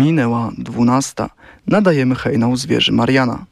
Minęła dwunasta. Nadajemy hejnał zwierzy Mariana.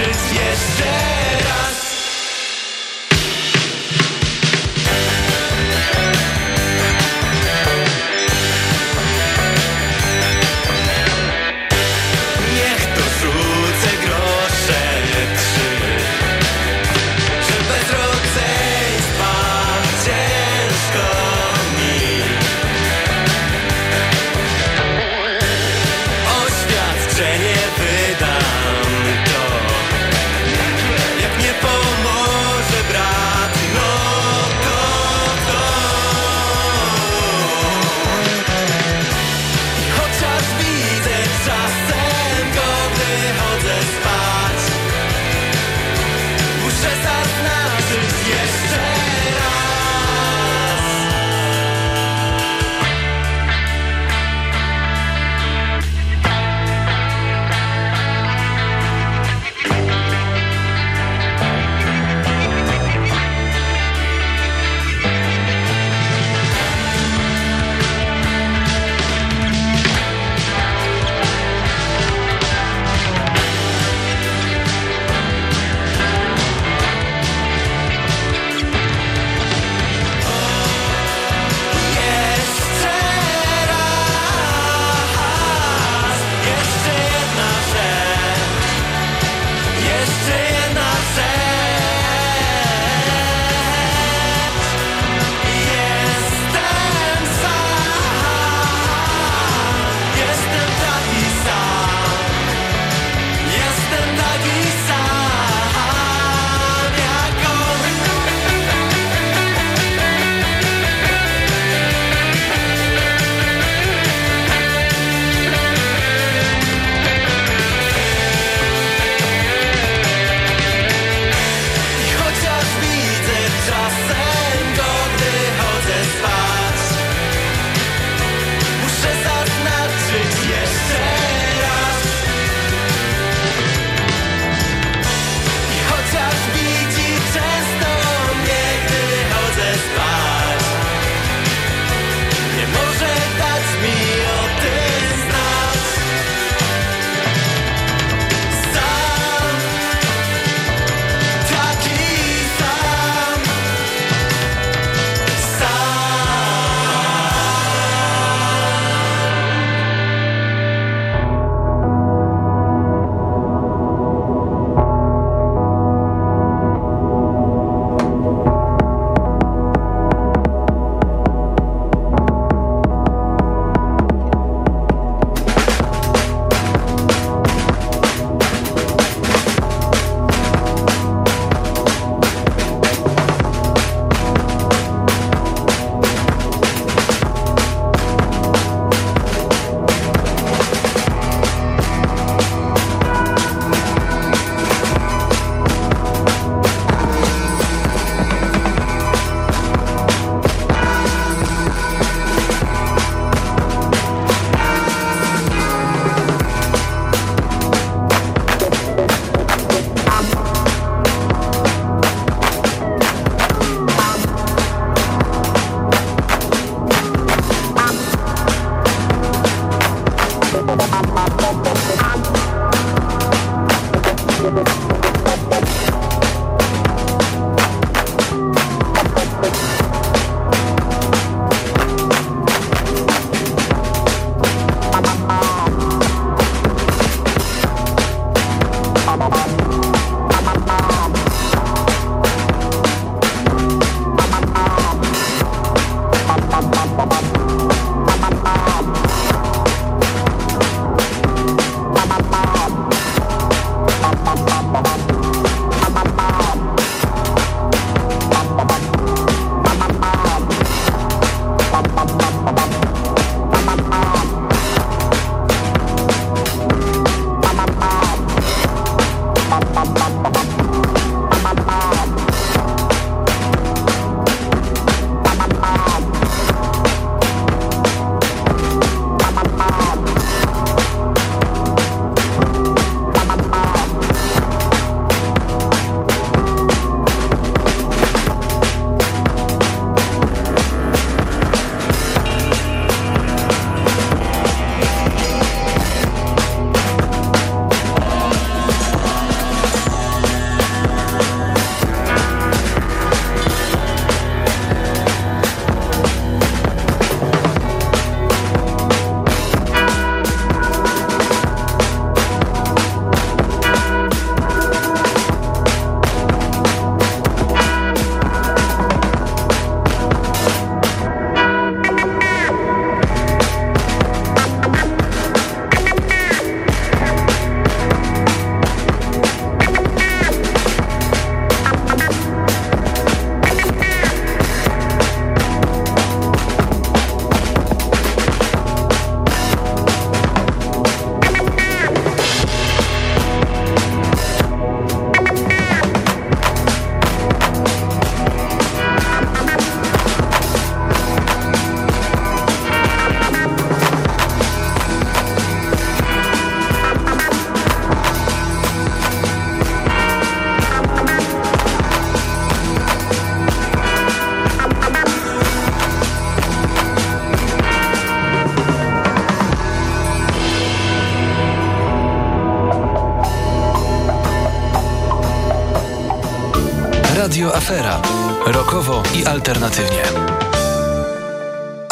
przecież yesterday.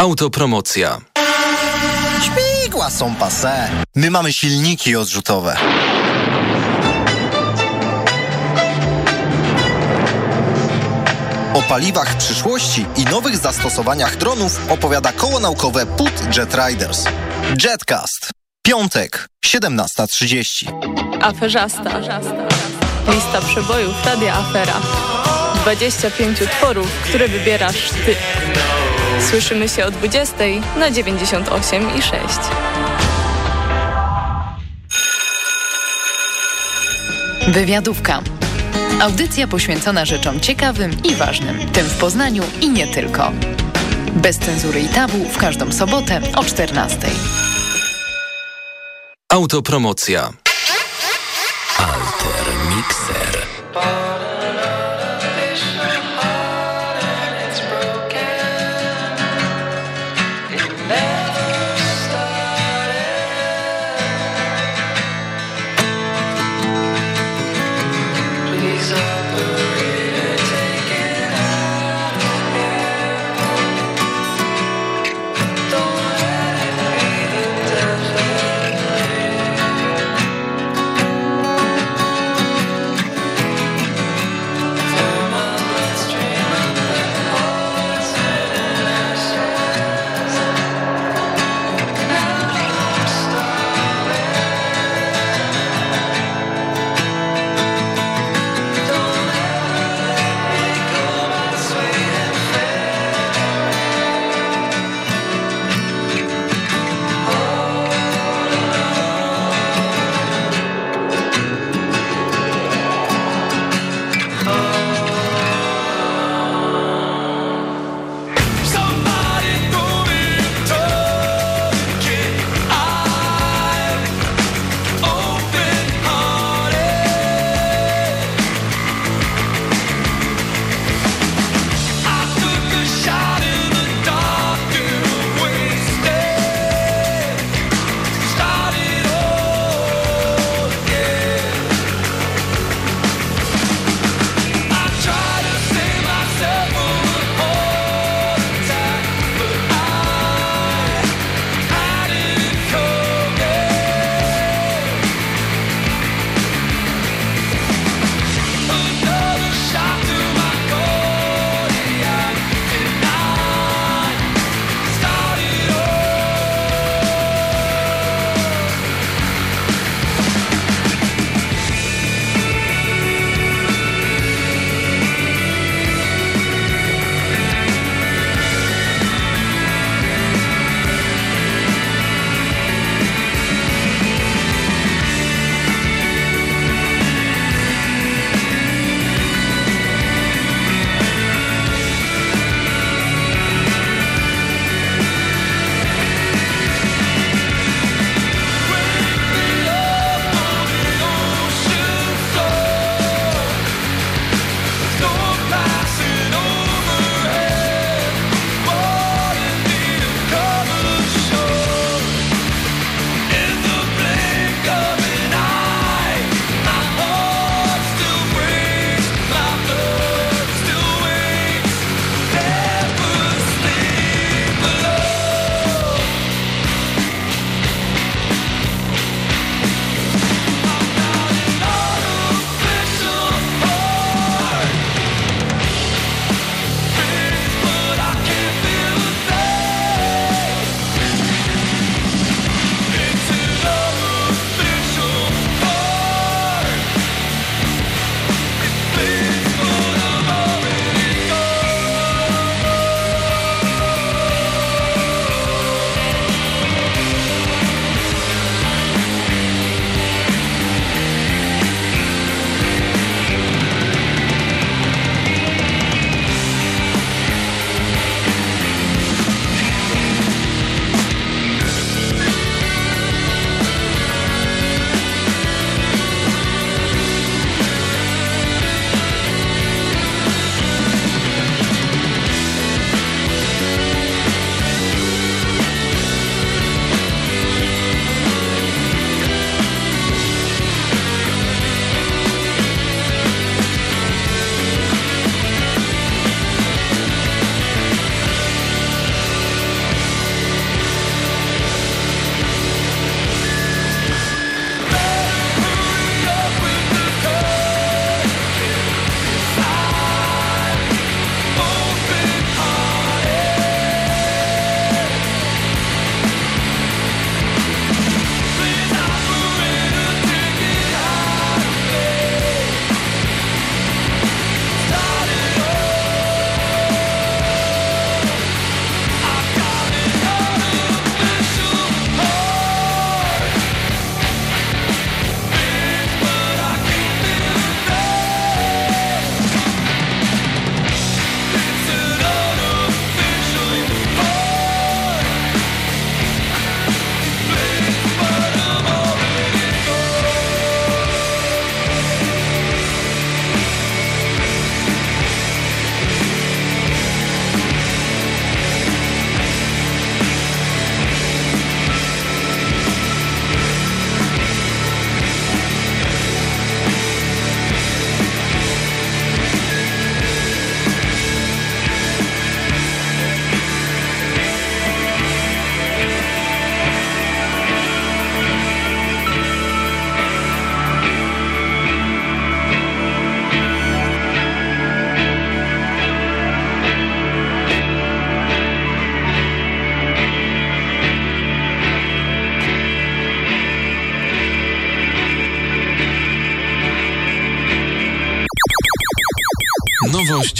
Autopromocja. Śmigła są pase. My mamy silniki odrzutowe. O paliwach przyszłości i nowych zastosowaniach dronów opowiada koło naukowe PUT Jet Riders. Jetcast. Piątek, 17.30. Aferzasta. Lista przebojów Radia Afera. 25 utworów, które wybierasz Ty. Słyszymy się o 20 na 98 i 6. Wywiadówka. Audycja poświęcona rzeczom ciekawym i ważnym, tym w Poznaniu i nie tylko. Bez cenzury i tabu w każdą sobotę o 14. Autopromocja.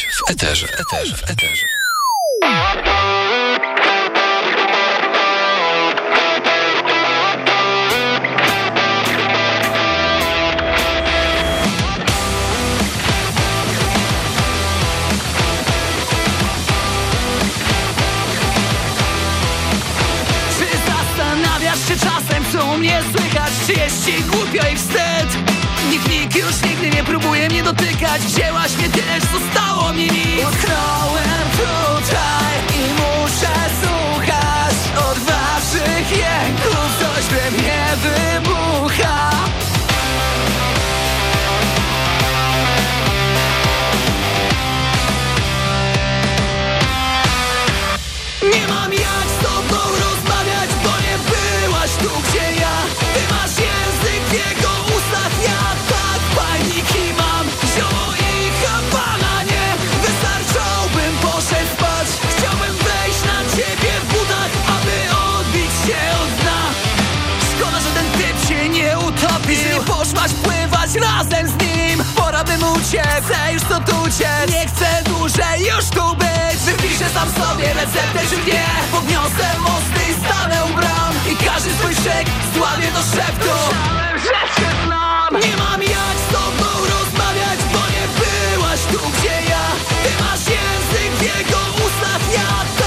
W eterze. eterze. W eterze. Czy zastanawiasz się czasem, co mnie słychać? Czy jest ci głupio i wstyd? Próbuje mnie dotykać. Wzięłaś mnie też, zostało mi nic. Utknąłem tutaj i muszę słuchać Od waszych jęków. Coś we mnie wybucha Uciekł, chcę już stąd uciec. Nie chcę dłużej już tu być. Wypiszę sam sobie receptę czy nie? Podniosę mosty i stanę u bram. I każdy swój szyk sławie do szeptu. Nie mam jak z tobą rozmawiać Bo nie byłaś tu gdzie ja. Ty masz język jego ustach Ja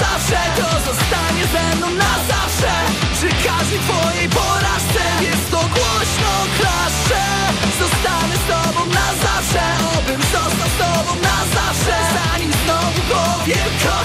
zawsze To zostanie ze mną na zawsze. Przy każdej twojej porażce Jest to głośno klaszcze. Zostanę z tobą na zawsze Obym został z tobą na zawsze. Zanim znowu powiem kocham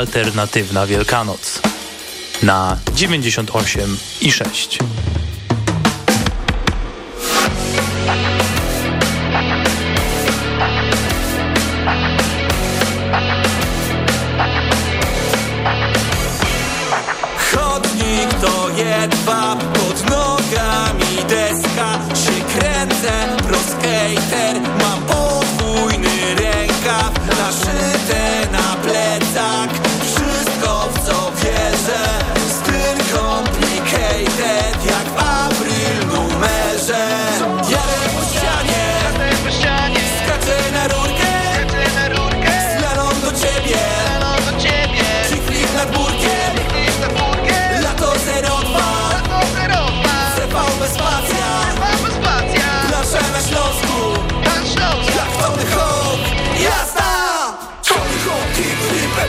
alternatywna Wielkanoc na 98 i 6.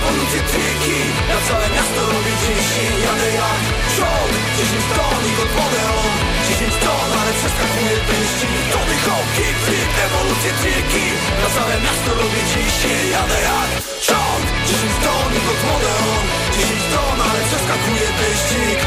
ewolucje, triki Na całe miasto robię dzieci Jadę jak ciąg 10 ton i odpłonę on 10 ton, ale przeskakuje wyścig Tony Hawk, kickflip, ewolucje, triki Na całe miasto robię dzieci Jadę jak ciąg 10 ton i odpłonę on 10 ton, ale przeskakuje wyścig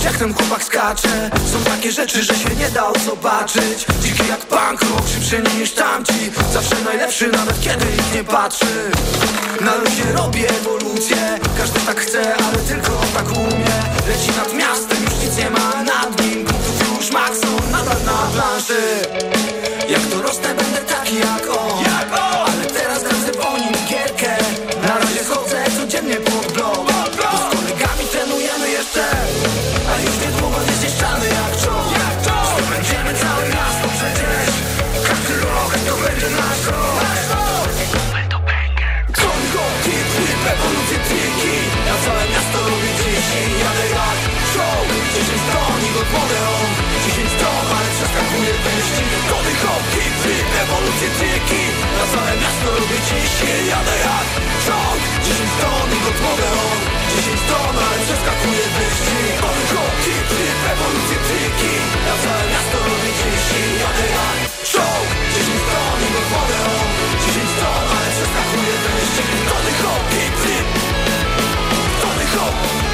Popatrz jak ten chłopak skacze. Są takie rzeczy, że się nie da zobaczyć. Dziki jak punk rock, szybszy niż tamci. Zawsze najlepszy, nawet kiedy ich nie patrzy. Na luzie robię ewolucję. Każdy tak chce, ale tylko tak umie. Leci nad miastem, już nic nie ma nad nim. Punktów już makson, nadal na planszy. Jak dorosnę, będę taki jak on Flip, ewolucje, triki Na całe miasto robię dzieci Jadę jak show 10 ton i go odmowę on. 10 ton, ale przeskakuje wyścig. Hawk, Kid Flip, ewolucje, triki. Na całe miasto robię dzieci Jadę jak show 10 ton i go odmowę on. 10 ton, ale przeskakuje wyścig. Tony Hawk, Kid Flip Tony Hawk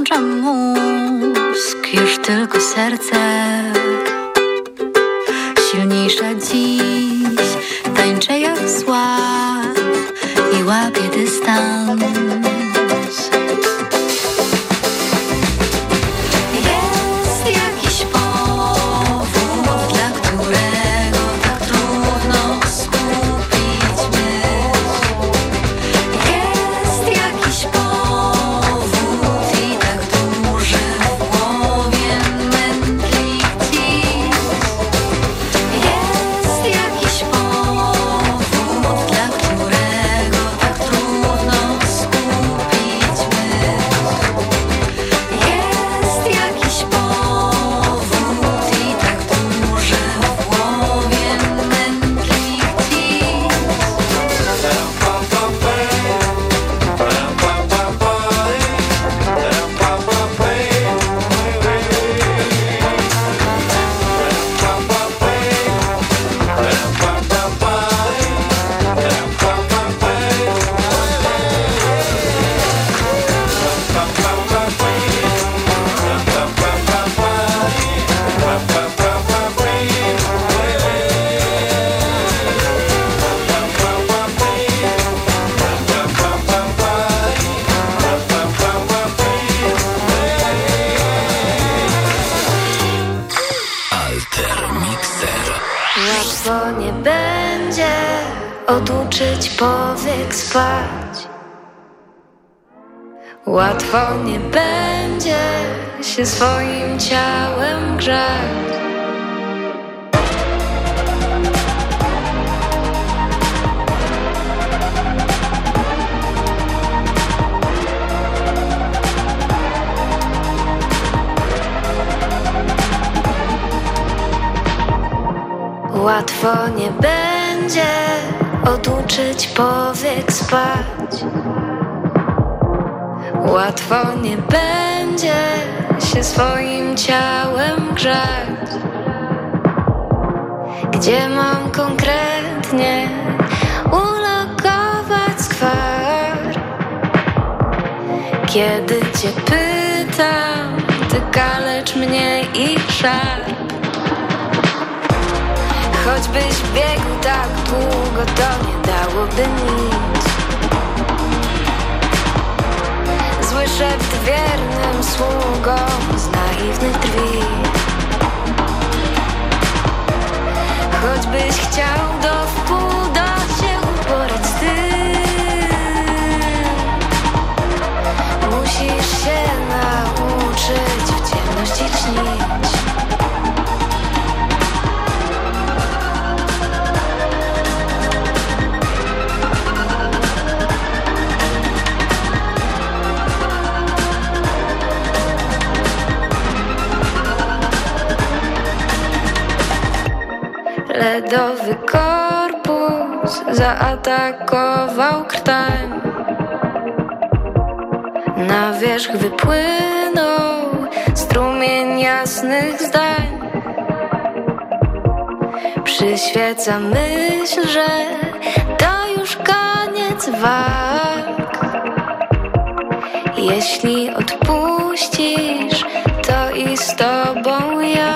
wyłączam mózg, już tylko serce. Silniejsza dziś, tańczę jak słab i łapię dystans Nie będzie oduczyć powiek spać. Łatwo nie będzie się swoim ciałem grzać. Gdzie mam konkretnie ulokować skwar? Kiedy cię pytam, ty kalecz mnie i szar. Choćbyś biegł tak długo, to nie dałoby nic. Zły szept wiernym sługom z naiwnych drzwi. Choćbyś chciał do wpół do się uporać z tym Musisz się nauczyć w ciemności śnić Ledowy korpus zaatakował krtań. Na wierzch wypłynął strumień jasnych zdań. Przyświeca myśl, że to już koniec walk. Jeśli odpuścisz, to i z tobą ja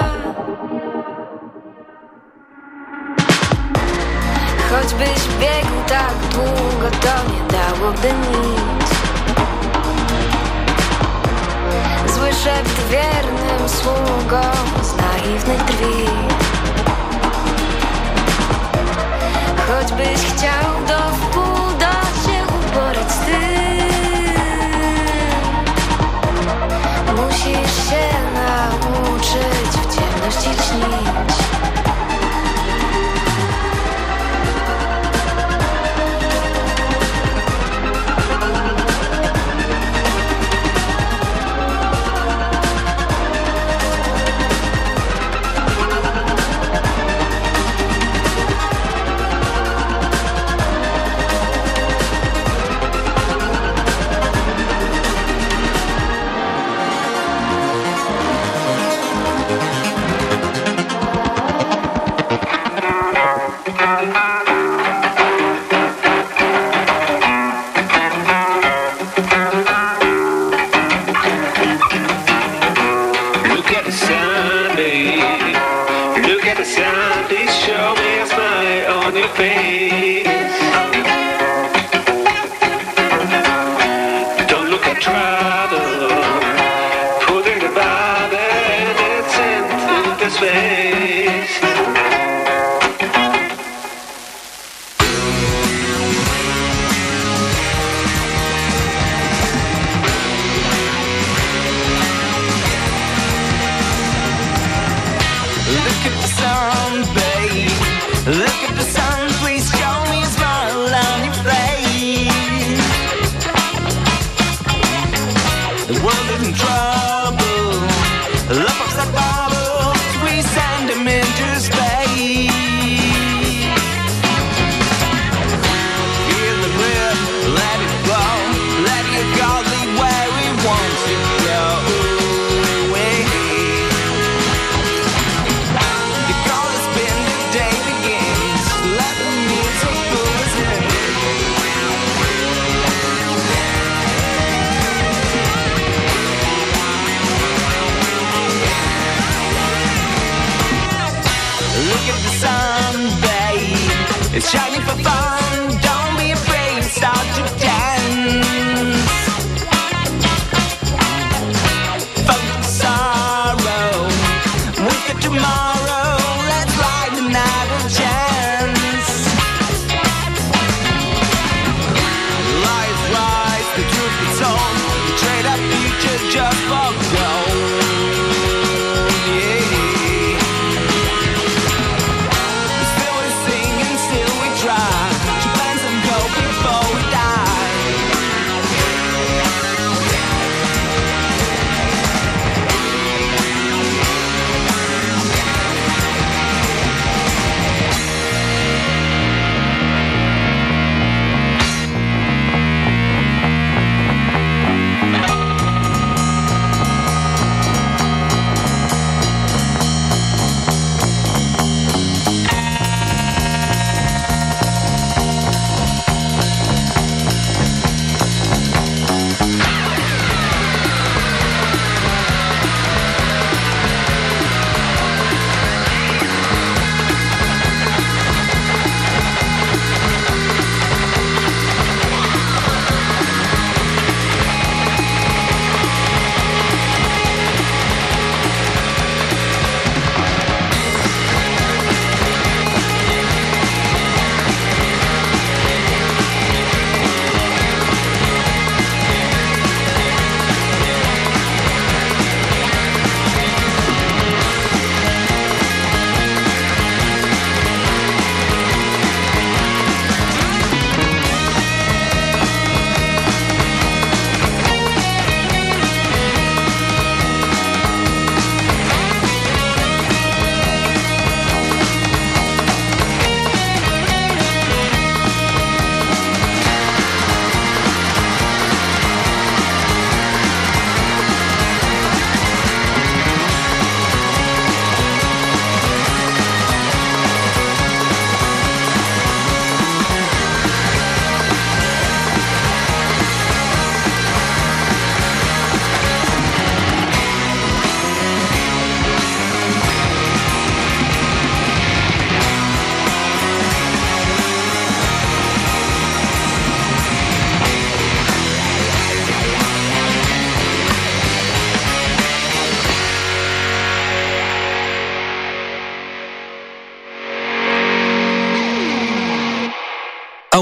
Choćbyś biegł tak długo, to nie dałoby nic. Zły szept wiernym sługom z naiwnych drzwi. Choćbyś chciał do wpół do się uporać z tym Musisz się nauczyć w ciemności śnić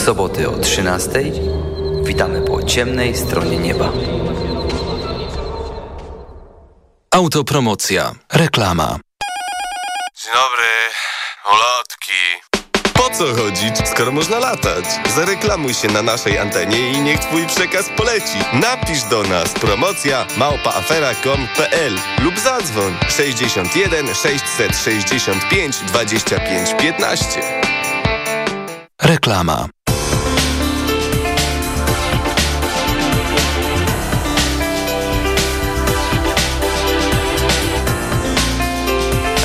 W soboty o 13. Witamy po ciemnej stronie nieba. Autopromocja. Reklama. Dzień dobry. Ulotki. Po co chodzić, skoro można latać? Zareklamuj się na naszej antenie i niech twój przekaz poleci. Napisz do nas promocja małpaafera.com.pl lub zadzwoń 61 665 25 15. Reklama.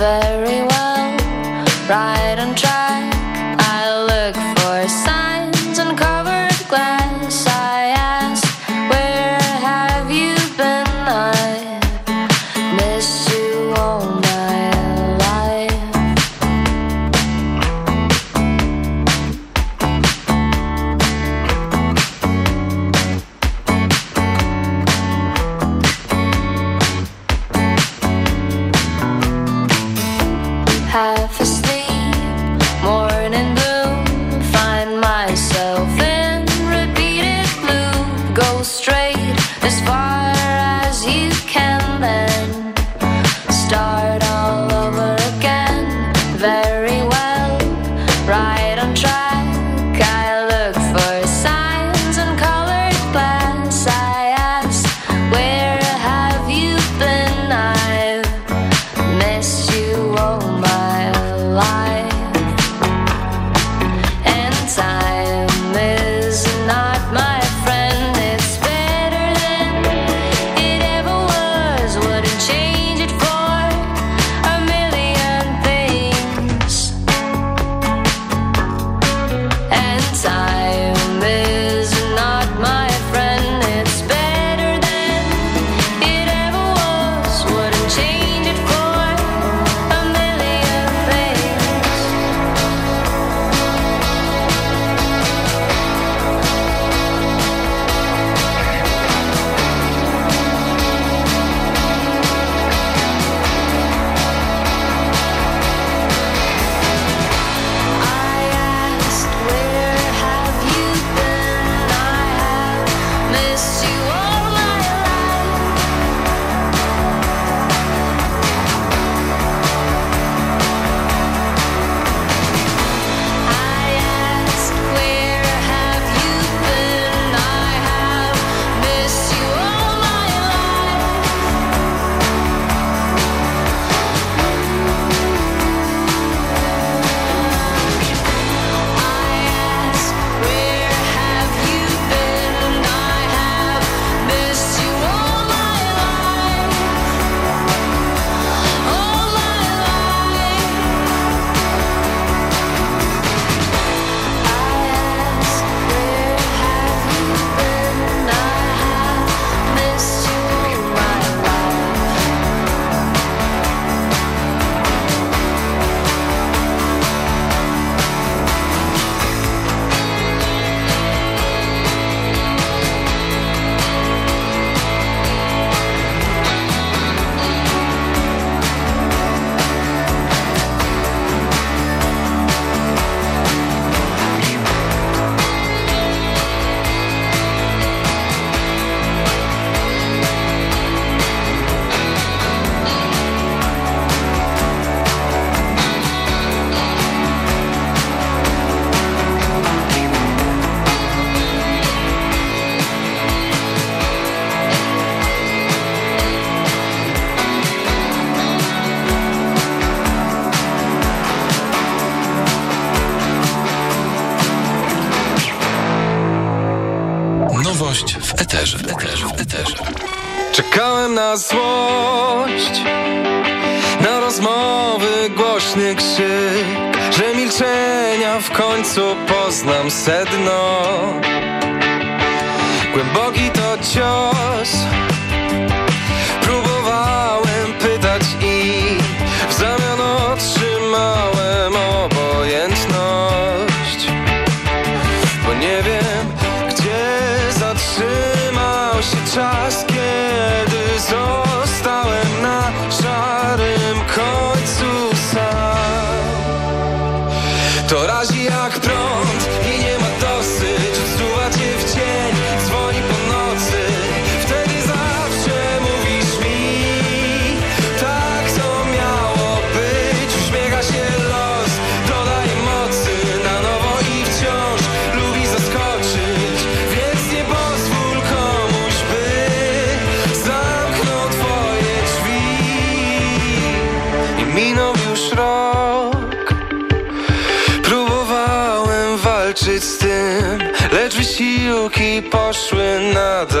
Very well, right on track. nowy głośny krzyk Że milczenia w końcu poznam sedno. Głęboki to cios kciuki poszły na dół.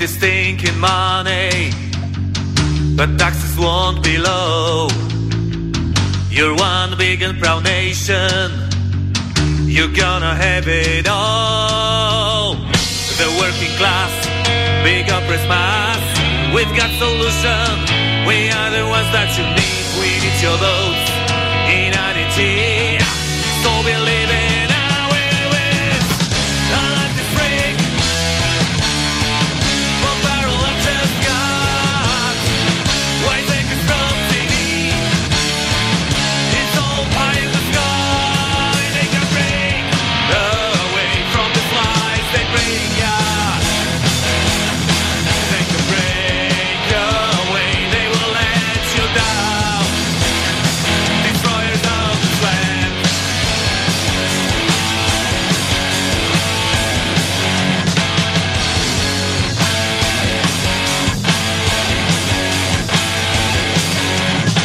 So take this stinking money, but taxes won't be low. You're one big and proud nation. You're gonna have it all. The working class, big oppressed mass. We've got solution. We are the ones that you need. We need your votes.